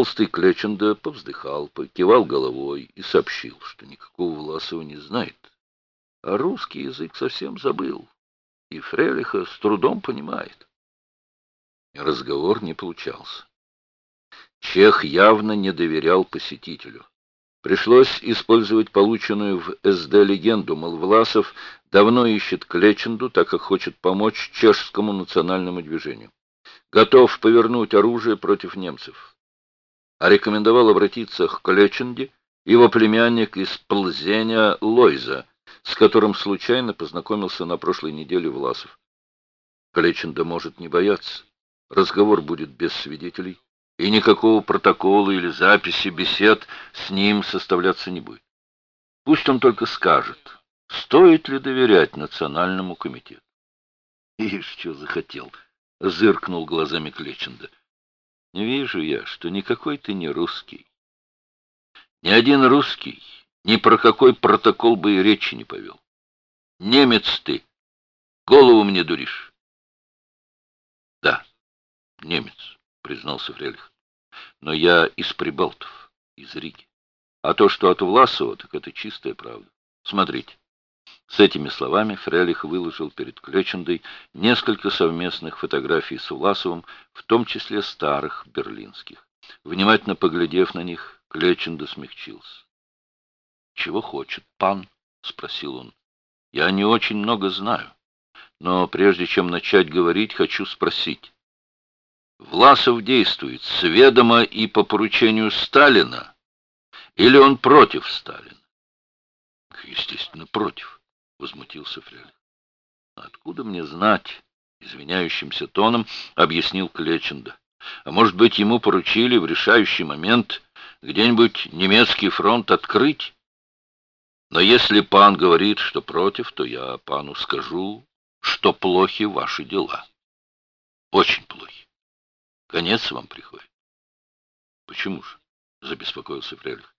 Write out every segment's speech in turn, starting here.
Толстый Клеченда повздыхал, покивал головой и сообщил, что никакого Власова не знает. А русский язык совсем забыл, и Фрелиха с трудом понимает. Разговор не получался. Чех явно не доверял посетителю. Пришлось использовать полученную в СД легенду, мол, Власов давно ищет Клеченду, так как хочет помочь чешскому национальному движению. Готов повернуть оружие против немцев. А рекомендовал обратиться к Клеченде его племянник из Плзеня Лойза, с которым случайно познакомился на прошлой неделе Власов. Клеченда может не бояться. Разговор будет без свидетелей и никакого протокола или записи бесед с ним составляться не будет. Пусть он только скажет, стоит ли доверять Национальному комитету. И что захотел, зыркнул глазами Клеченда. Вижу я, что никакой ты не русский. Ни один русский ни про какой протокол бы и речи не повел. Немец ты, голову мне дуришь. Да, немец, признался Фрелих но я из Прибалтов, из Риги. А то, что от Власова, так это чистая правда. Смотрите. С этими словами Фрелих выложил перед Клечендой несколько совместных фотографий с Власовым, в том числе старых берлинских. Внимательно поглядев на них, Клеченда смягчился. «Чего хочет пан?» — спросил он. «Я не очень много знаю, но прежде чем начать говорить, хочу спросить. Власов действует с ведома и по поручению Сталина, или он против Сталина? Естественно, против, возмутился Фрель. Откуда мне знать? Извиняющимся тоном объяснил Клеченда. А может быть, ему поручили в решающий момент где-нибудь немецкий фронт открыть? Но если пан говорит, что против, то я пану скажу, что плохи ваши дела. Очень плохи. Конец вам приходит. Почему же? Забеспокоился Фрелих.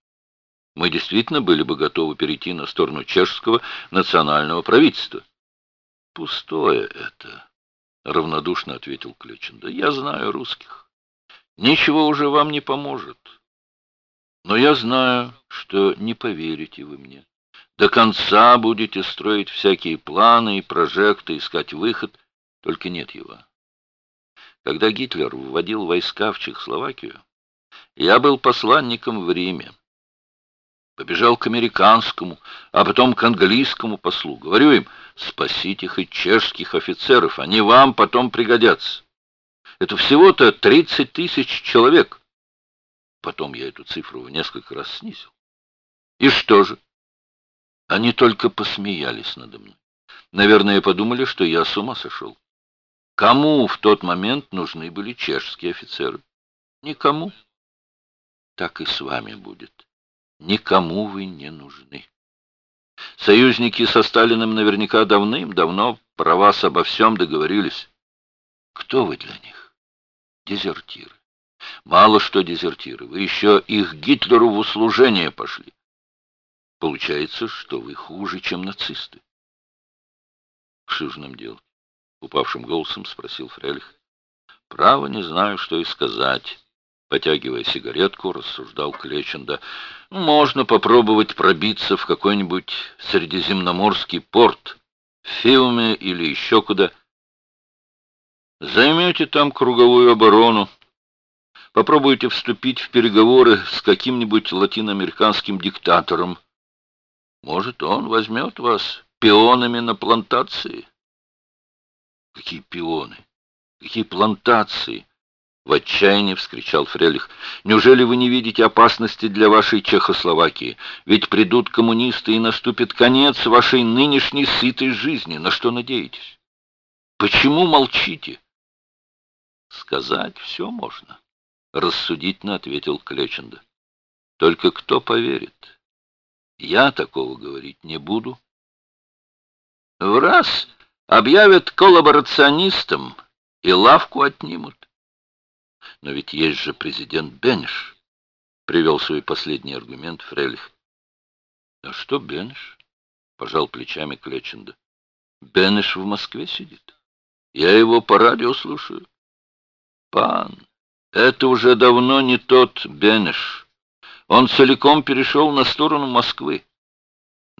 Мы действительно были бы готовы перейти на сторону чешского национального правительства. Пустое это, равнодушно ответил Ключин. Да я знаю русских. Ничего уже вам не поможет. Но я знаю, что не поверите вы мне. До конца будете строить всякие планы и прожекты, искать выход, только нет его. Когда Гитлер вводил войска в Чехословакию, я был посланником в Риме. Побежал к американскому, а потом к английскому послу. Говорю им, спасите хоть чешских офицеров, они вам потом пригодятся. Это всего-то 30 тысяч человек. Потом я эту цифру в несколько раз снизил. И что же? Они только посмеялись надо мной. Наверное, подумали, что я с ума сошел. Кому в тот момент нужны были чешские офицеры? Никому. Так и с вами будет. Никому вы не нужны. Союзники со Сталиным наверняка давным-давно про вас обо всем договорились. Кто вы для них? Дезертиры. Мало что дезертиры, вы еще их Гитлеру в услужение пошли. Получается, что вы хуже, чем нацисты. Что же нам упавшим голосом спросил Фрелих. Право не знаю, что и сказать. Потягивая сигаретку, рассуждал Клеченда. Можно попробовать пробиться в какой-нибудь средиземноморский порт, в Фиуме или еще куда. Займете там круговую оборону. Попробуйте вступить в переговоры с каким-нибудь латиноамериканским диктатором. Может, он возьмет вас пионами на плантации. Какие пионы! Какие плантации! В отчаянии вскричал Фрелих. Неужели вы не видите опасности для вашей Чехословакии? Ведь придут коммунисты и наступит конец вашей нынешней сытой жизни. На что надеетесь? Почему молчите? Сказать все можно, рассудительно ответил Клеченда. Только кто поверит? Я такого говорить не буду. В раз Объявят коллаборационистом и лавку отнимут. Но ведь есть же президент Бенеш, привел свой последний аргумент Фрелих. А что Бенеш? Пожал плечами Клеченда. Бенеш в Москве сидит. Я его по радио слушаю. Пан, Это уже давно не тот Бенеш. Он целиком перешел на сторону Москвы.